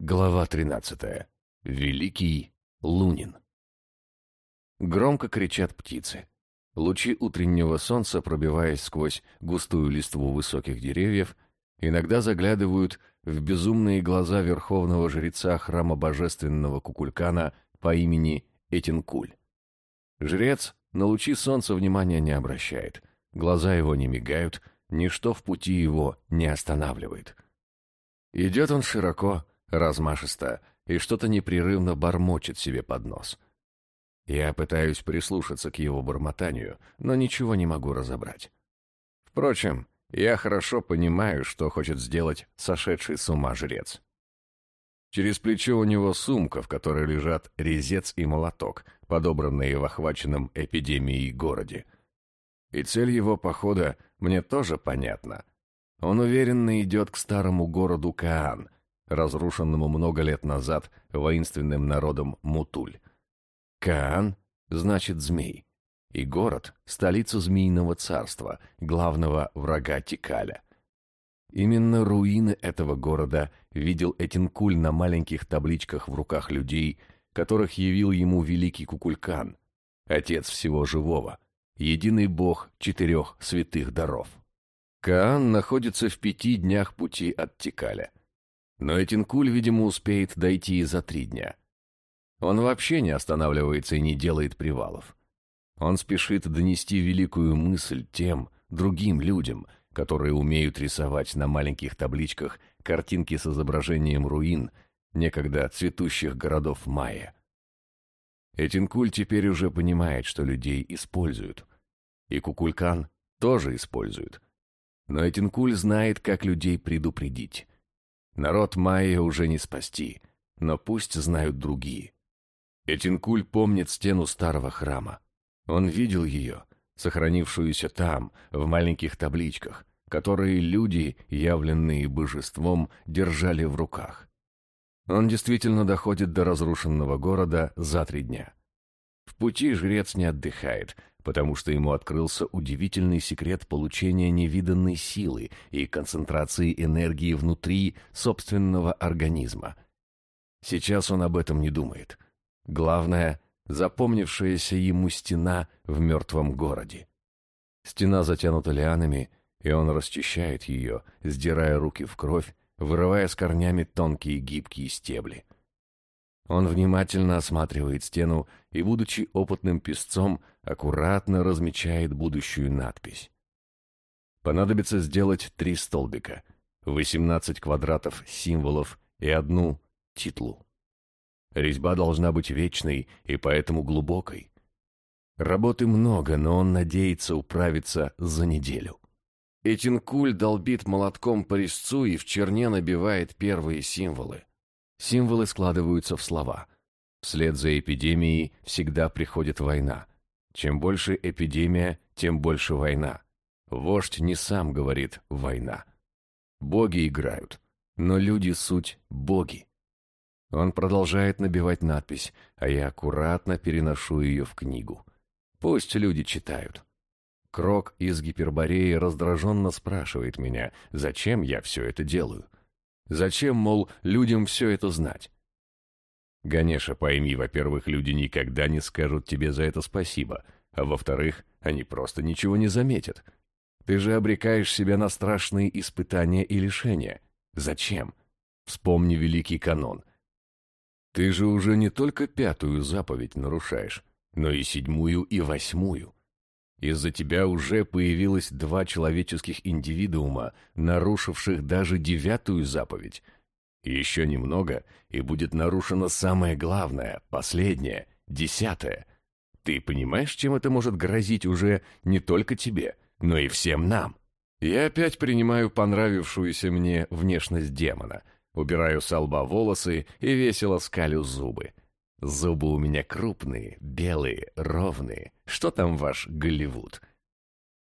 Глава 13. Великий Лунин. Громко кричат птицы. Лучи утреннего солнца, пробиваясь сквозь густую листву высоких деревьев, иногда заглядывают в безумные глаза верховного жреца храма божественного Кукулькана по имени Этинкуль. Жрец на лучи солнца внимания не обращает, глаза его не мигают, ничто в пути его не останавливает. Идет он широко, размашисто и что-то непрерывно бормочет себе под нос. Я пытаюсь прислушаться к его бормотанию, но ничего не могу разобрать. Впрочем, я хорошо понимаю, что хочет сделать сошедший с ума жрец. Через плечо у него сумка, в которой лежат резец и молоток, подобранные в охваченном эпидемией городе. И цель его похода мне тоже понятна. Он уверенно идет к старому городу Каан, разрушенному много лет назад воинственным народом Мутуль. Каан значит змей, и город — столица Змеиного царства, главного врага Тикаля. Именно руины этого города видел Этинкуль на маленьких табличках в руках людей, которых явил ему великий Кукулькан, отец всего живого, единый бог четырех святых даров. Каан находится в пяти днях пути от Тикаля. Но Этинкуль, видимо, успеет дойти и за три дня. Он вообще не останавливается и не делает привалов. Он спешит донести великую мысль тем, другим людям, которые умеют рисовать на маленьких табличках картинки с изображением руин, некогда цветущих городов майя. Этинкуль теперь уже понимает, что людей используют. И Кукулькан тоже используют. Но Этинкуль знает, как людей предупредить. Народ майя уже не спасти, но пусть знают другие. Этинкуль помнит стену старого храма. Он видел ее, сохранившуюся там, в маленьких табличках, которые люди, явленные божеством, держали в руках. Он действительно доходит до разрушенного города за три дня. В пути жрец не отдыхает, потому что ему открылся удивительный секрет получения невиданной силы и концентрации энергии внутри собственного организма. Сейчас он об этом не думает. Главное — запомнившаяся ему стена в мертвом городе. Стена затянута лианами, и он расчищает ее, сдирая руки в кровь, вырывая с корнями тонкие гибкие стебли. Он внимательно осматривает стену и, будучи опытным песцом, аккуратно размечает будущую надпись. Понадобится сделать три столбика, 18 квадратов символов и одну титлу. Резьба должна быть вечной и поэтому глубокой. Работы много, но он надеется управиться за неделю. Этинкуль долбит молотком по резцу и в черне набивает первые символы. Символы складываются в слова. Вслед за эпидемией всегда приходит война. Чем больше эпидемия, тем больше война. Вождь не сам говорит «война». Боги играют, но люди суть боги. Он продолжает набивать надпись, а я аккуратно переношу ее в книгу. Пусть люди читают. Крок из Гипербореи раздраженно спрашивает меня, зачем я все это делаю. Зачем, мол, людям все это знать? Ганеша, пойми, во-первых, люди никогда не скажут тебе за это спасибо, а во-вторых, они просто ничего не заметят. Ты же обрекаешь себя на страшные испытания и лишения. Зачем? Вспомни великий канон. Ты же уже не только пятую заповедь нарушаешь, но и седьмую и восьмую. Из-за тебя уже появилось два человеческих индивидуума, нарушивших даже девятую заповедь. Еще немного, и будет нарушено самое главное, последнее, десятое. Ты понимаешь, чем это может грозить уже не только тебе, но и всем нам? Я опять принимаю понравившуюся мне внешность демона, убираю с лба волосы и весело скалю зубы. Зубы у меня крупные, белые, ровные. Что там ваш Голливуд?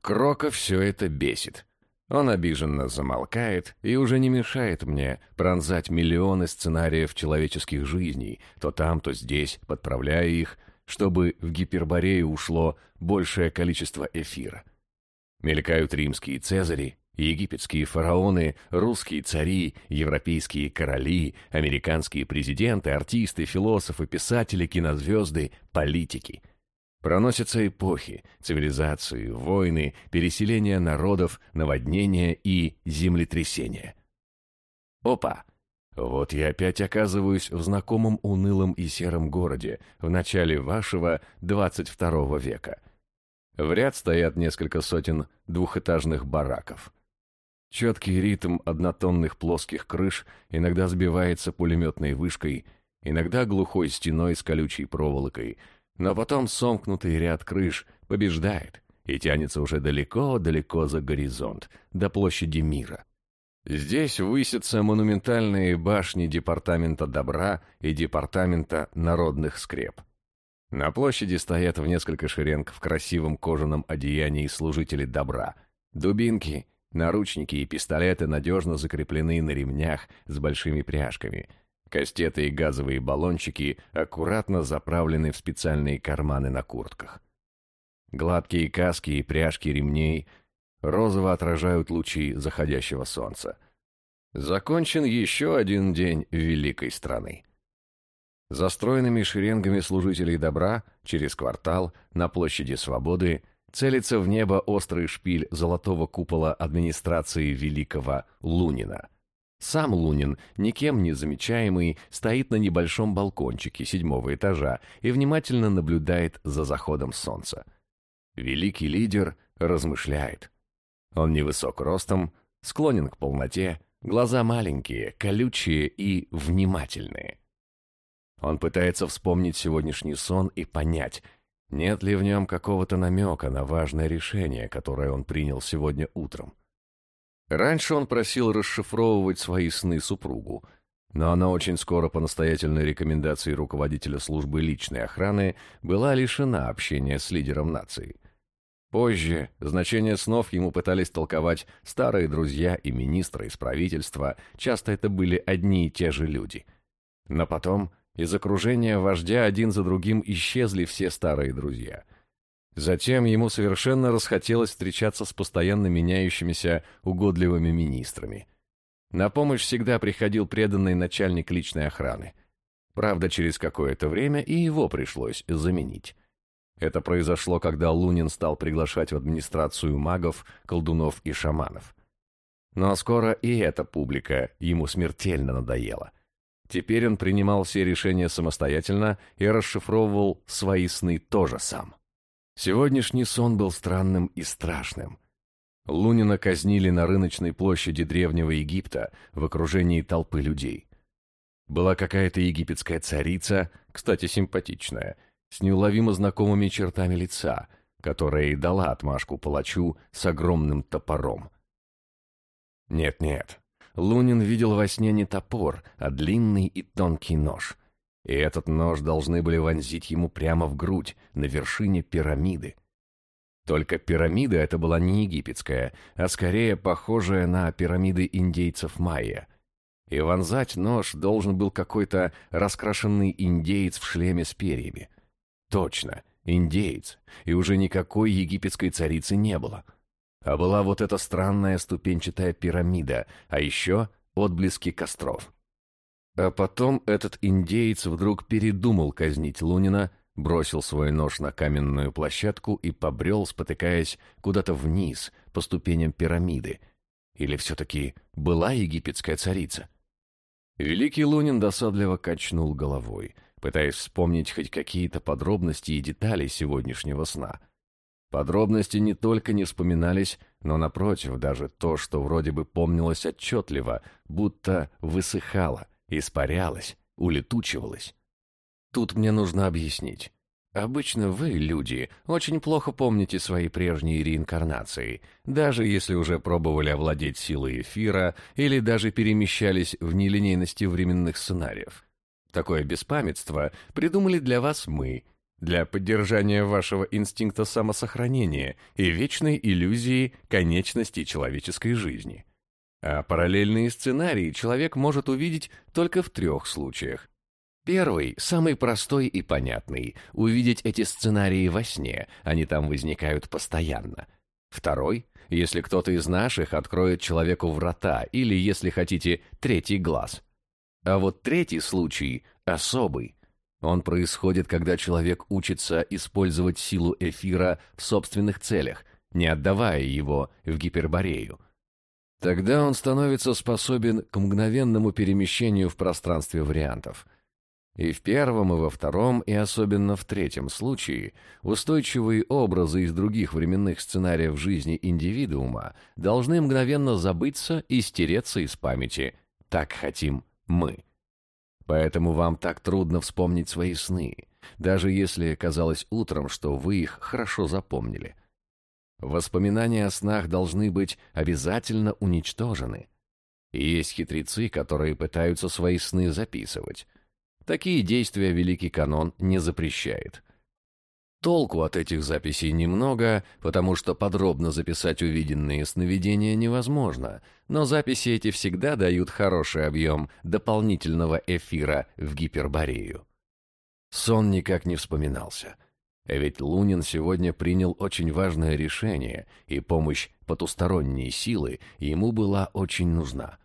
Крока все это бесит. Он обиженно замолкает и уже не мешает мне пронзать миллионы сценариев человеческих жизней, то там, то здесь, подправляя их, чтобы в гиперборею ушло большее количество эфира. Мелькают римские цезари, Египетские фараоны, русские цари, европейские короли, американские президенты, артисты, философы, писатели, кинозвезды, политики. Проносятся эпохи, цивилизации, войны, переселения народов, наводнения и землетрясения. Опа! Вот я опять оказываюсь в знакомом унылом и сером городе в начале вашего 22 века. В ряд стоят несколько сотен двухэтажных бараков. Четкий ритм однотонных плоских крыш иногда сбивается пулеметной вышкой, иногда глухой стеной с колючей проволокой, но потом сомкнутый ряд крыш побеждает и тянется уже далеко-далеко за горизонт, до площади мира. Здесь высятся монументальные башни Департамента добра и Департамента народных скреп. На площади стоят в несколько шеренг в красивом кожаном одеянии служители добра. Дубинки, наручники и пистолеты надежно закреплены на ремнях с большими пряжками. Кастеты и газовые баллончики аккуратно заправлены в специальные карманы на куртках. Гладкие каски и пряжки ремней розово отражают лучи заходящего солнца. Закончен еще один день великой страны. Застроенными шеренгами служителей добра через квартал на площади Свободы целится в небо острый шпиль золотого купола администрации великого Лунина. Сам Лунин, никем не замечаемый, стоит на небольшом балкончике седьмого этажа и внимательно наблюдает за заходом солнца. Великий лидер размышляет. Он невысок ростом, склонен к полноте, глаза маленькие, колючие и внимательные. Он пытается вспомнить сегодняшний сон и понять, нет ли в нем какого-то намека на важное решение, которое он принял сегодня утром. Раньше он просил расшифровывать свои сны супругу, но она очень скоро по настоятельной рекомендации руководителя службы личной охраны была лишена общения с лидером нации. Позже значение снов ему пытались толковать старые друзья и министры из правительства, часто это были одни и те же люди. Но потом из окружения вождя один за другим исчезли все старые друзья. Затем ему совершенно расхотелось встречаться с постоянно меняющимися угодливыми министрами. На помощь всегда приходил преданный начальник личной охраны. Правда, через какое-то время и его пришлось заменить. Это произошло, когда Лунин стал приглашать в администрацию магов, колдунов и шаманов. Но скоро и эта публика ему смертельно надоела. Теперь он принимал все решения самостоятельно и расшифровывал свои сны тоже сам. Сегодняшний сон был странным и страшным. Лунина казнили на рыночной площади Древнего Египта в окружении толпы людей. Была какая-то египетская царица, кстати, симпатичная, с неуловимо знакомыми чертами лица, которая и дала отмашку палачу с огромным топором. Нет-нет, Лунин видел во сне не топор, а длинный и тонкий нож. И этот нож должны были вонзить ему прямо в грудь, на вершине пирамиды. Только пирамида эта была не египетская, а скорее похожая на пирамиды индейцев майя. И вонзать нож должен был какой-то раскрашенный индеец в шлеме с перьями. Точно, индеец, и уже никакой египетской царицы не было. А была вот эта странная ступенчатая пирамида, а еще отблески костров. А потом этот индеец вдруг передумал казнить Лунина, бросил свой нож на каменную площадку и побрел, спотыкаясь куда-то вниз, по ступеням пирамиды. Или все-таки была египетская царица? Великий Лунин досадливо качнул головой пытаясь вспомнить хоть какие-то подробности и детали сегодняшнего сна. Подробности не только не вспоминались, но, напротив, даже то, что вроде бы помнилось отчетливо, будто высыхало, испарялось, улетучивалось. Тут мне нужно объяснить. Обычно вы, люди, очень плохо помните свои прежние реинкарнации, даже если уже пробовали овладеть силой эфира или даже перемещались в нелинейности временных сценариев. Такое беспамятство придумали для вас мы, для поддержания вашего инстинкта самосохранения и вечной иллюзии конечности человеческой жизни. А параллельные сценарии человек может увидеть только в трех случаях. Первый, самый простой и понятный – увидеть эти сценарии во сне, они там возникают постоянно. Второй, если кто-то из наших откроет человеку врата или, если хотите, третий глаз. А вот третий случай особый. Он происходит, когда человек учится использовать силу эфира в собственных целях, не отдавая его в гиперборею. Тогда он становится способен к мгновенному перемещению в пространстве вариантов. И в первом, и во втором, и особенно в третьем случае устойчивые образы из других временных сценариев жизни индивидуума должны мгновенно забыться и стереться из памяти. Так хотим мы. Поэтому вам так трудно вспомнить свои сны, даже если казалось утром, что вы их хорошо запомнили. Воспоминания о снах должны быть обязательно уничтожены. есть хитрецы, которые пытаются свои сны записывать. Такие действия Великий Канон не запрещает. Толку от этих записей немного, потому что подробно записать увиденные сновидения невозможно, но записи эти всегда дают хороший объем дополнительного эфира в гиперборею. Сон никак не вспоминался. Ведь Лунин сегодня принял очень важное решение, и помощь потусторонней силы ему была очень нужна.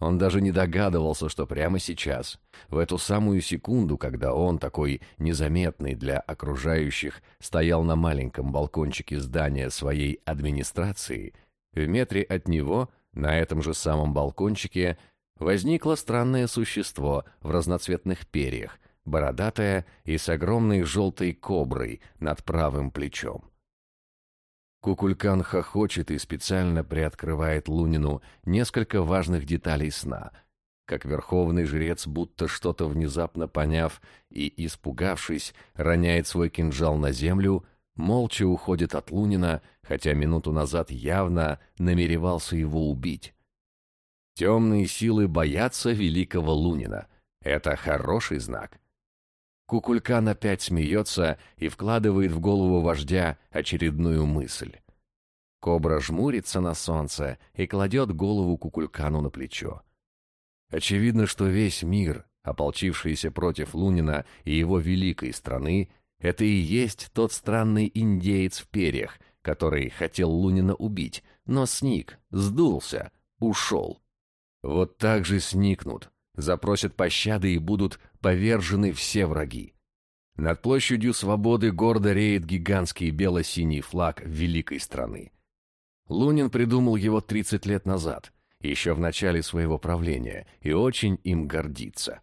Он даже не догадывался, что прямо сейчас, в эту самую секунду, когда он, такой незаметный для окружающих, стоял на маленьком балкончике здания своей администрации, в метре от него, на этом же самом балкончике, возникло странное существо в разноцветных перьях, бородатое и с огромной желтой коброй над правым плечом. Кукулькан хохочет и специально приоткрывает Лунину несколько важных деталей сна, как верховный жрец, будто что-то внезапно поняв и испугавшись, роняет свой кинжал на землю, молча уходит от Лунина, хотя минуту назад явно намеревался его убить. Темные силы боятся великого Лунина. Это хороший знак. Кукулькан опять смеется и вкладывает в голову вождя очередную мысль. Кобра жмурится на солнце и кладет голову Кукулькану на плечо. Очевидно, что весь мир, ополчившийся против Лунина и его великой страны, это и есть тот странный индеец в перьях, который хотел Лунина убить, но сник, сдулся, ушел. Вот так же сникнут, запросят пощады и будут повержены все враги. Над площадью свободы гордо реет гигантский бело-синий флаг великой страны. Лунин придумал его 30 лет назад, еще в начале своего правления, и очень им гордится.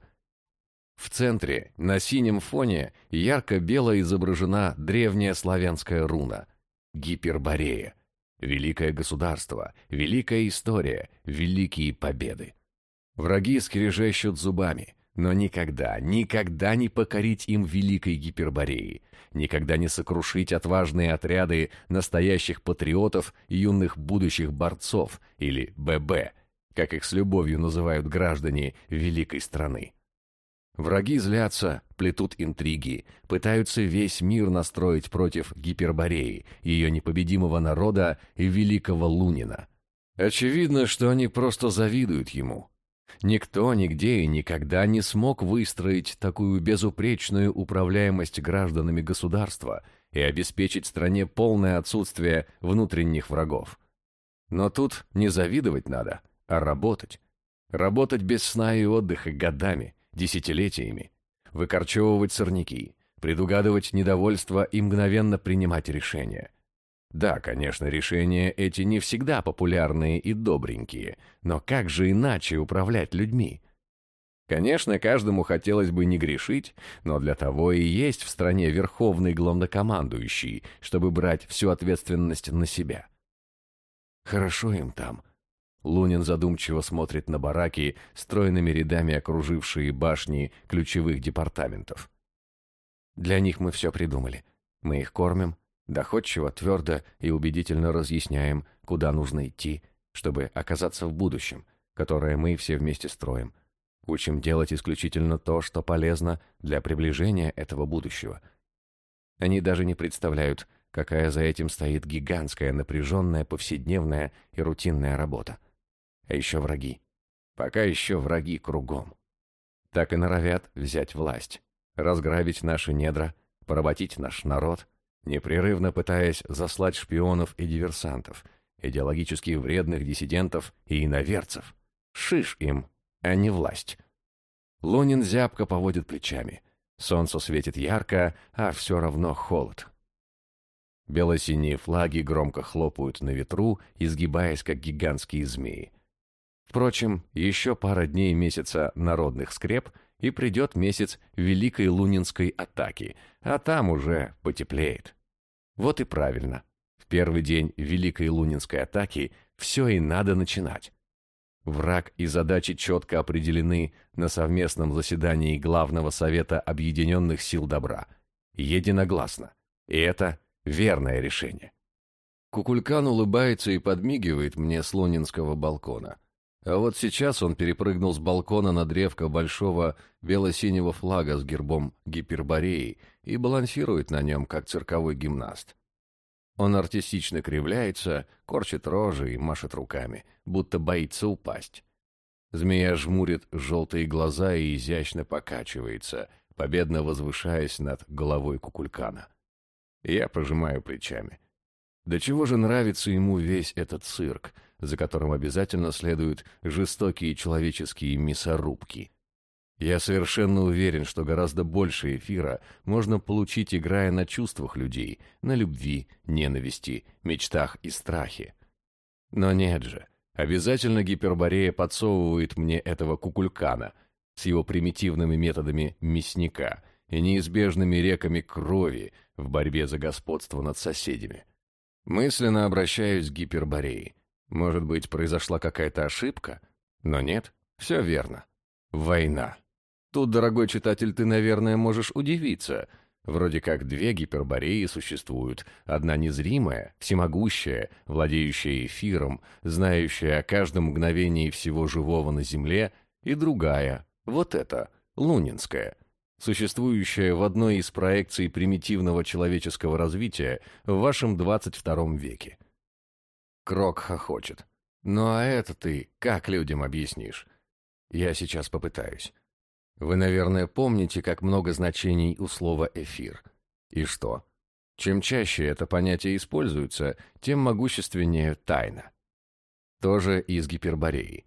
В центре, на синем фоне, ярко-бело изображена древняя славянская руна – Гиперборея. Великое государство, великая история, великие победы. Враги скрежещут зубами, но никогда, никогда не покорить им великой Гипербореи, никогда не сокрушить отважные отряды настоящих патриотов и юных будущих борцов, или ББ, как их с любовью называют граждане великой страны. Враги злятся, плетут интриги, пытаются весь мир настроить против Гипербореи, ее непобедимого народа и великого Лунина. Очевидно, что они просто завидуют ему, Никто нигде и никогда не смог выстроить такую безупречную управляемость гражданами государства и обеспечить стране полное отсутствие внутренних врагов. Но тут не завидовать надо, а работать. Работать без сна и отдыха годами, десятилетиями. Выкорчевывать сорняки, предугадывать недовольство и мгновенно принимать решения. Да, конечно, решения эти не всегда популярные и добренькие, но как же иначе управлять людьми? Конечно, каждому хотелось бы не грешить, но для того и есть в стране верховный главнокомандующий, чтобы брать всю ответственность на себя. Хорошо им там. Лунин задумчиво смотрит на бараки, стройными рядами окружившие башни ключевых департаментов. Для них мы все придумали. Мы их кормим, Доходчиво, твердо и убедительно разъясняем, куда нужно идти, чтобы оказаться в будущем, которое мы все вместе строим. Учим делать исключительно то, что полезно для приближения этого будущего. Они даже не представляют, какая за этим стоит гигантская, напряженная, повседневная и рутинная работа. А еще враги. Пока еще враги кругом. Так и норовят взять власть, разграбить наши недра, поработить наш народ – непрерывно пытаясь заслать шпионов и диверсантов, идеологически вредных диссидентов и иноверцев. Шиш им, а не власть. Лунин зябко поводит плечами. Солнце светит ярко, а все равно холод. Бело-синие флаги громко хлопают на ветру, изгибаясь, как гигантские змеи. Впрочем, еще пара дней месяца народных скреп, и придет месяц Великой Лунинской атаки, а там уже потеплеет. Вот и правильно. В первый день Великой Лунинской атаки все и надо начинать. Враг и задачи четко определены на совместном заседании Главного Совета Объединенных Сил Добра. Единогласно. И это Верное решение. Кукулькан улыбается и подмигивает мне с лунинского балкона. А вот сейчас он перепрыгнул с балкона на древко большого бело-синего флага с гербом Гипербореи и балансирует на нем, как цирковой гимнаст. Он артистично кривляется, корчит рожи и машет руками, будто боится упасть. Змея жмурит желтые глаза и изящно покачивается, победно возвышаясь над головой кукулькана. Я пожимаю плечами. До чего же нравится ему весь этот цирк, за которым обязательно следуют жестокие человеческие мясорубки. Я совершенно уверен, что гораздо больше эфира можно получить, играя на чувствах людей, на любви, ненависти, мечтах и страхе. Но нет же, обязательно гиперборея подсовывает мне этого кукулькана с его примитивными методами мясника — и неизбежными реками крови в борьбе за господство над соседями. Мысленно обращаюсь к гипербореи. Может быть, произошла какая-то ошибка? Но нет, все верно. Война. Тут, дорогой читатель, ты, наверное, можешь удивиться. Вроде как две гипербореи существуют. Одна незримая, всемогущая, владеющая эфиром, знающая о каждом мгновении всего живого на Земле, и другая, вот эта, лунинская, существующая в одной из проекций примитивного человеческого развития в вашем 22 веке. Крок хохочет. Ну а это ты как людям объяснишь? Я сейчас попытаюсь. Вы, наверное, помните, как много значений у слова «эфир». И что? Чем чаще это понятие используется, тем могущественнее тайна. Тоже с гипербореей.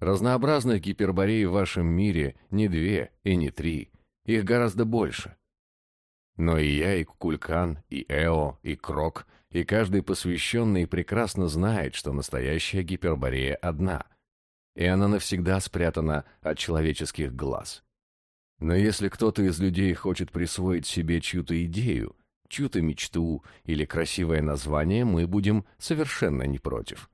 Разнообразных гиперборей в вашем мире не две и не три, их гораздо больше. Но и я, и Кукулькан, и Эо, и Крок, и каждый посвященный прекрасно знает, что настоящая гиперборея одна, и она навсегда спрятана от человеческих глаз. Но если кто-то из людей хочет присвоить себе чью-то идею, чью-то мечту или красивое название, мы будем совершенно не против.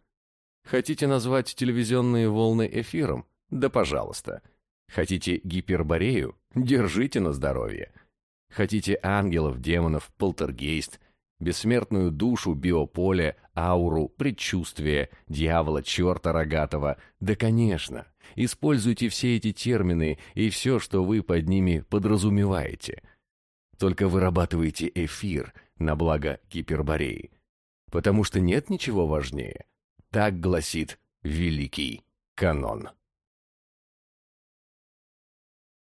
Хотите назвать телевизионные волны эфиром? Да пожалуйста. Хотите гиперборею? Держите на здоровье. Хотите ангелов, демонов, полтергейст, бессмертную душу, биополе, ауру, предчувствие, дьявола, черта рогатого? Да, конечно. Используйте все эти термины и все, что вы под ними подразумеваете. Только вырабатывайте эфир на благо гипербореи. Потому что нет ничего важнее. Так гласит великий канон.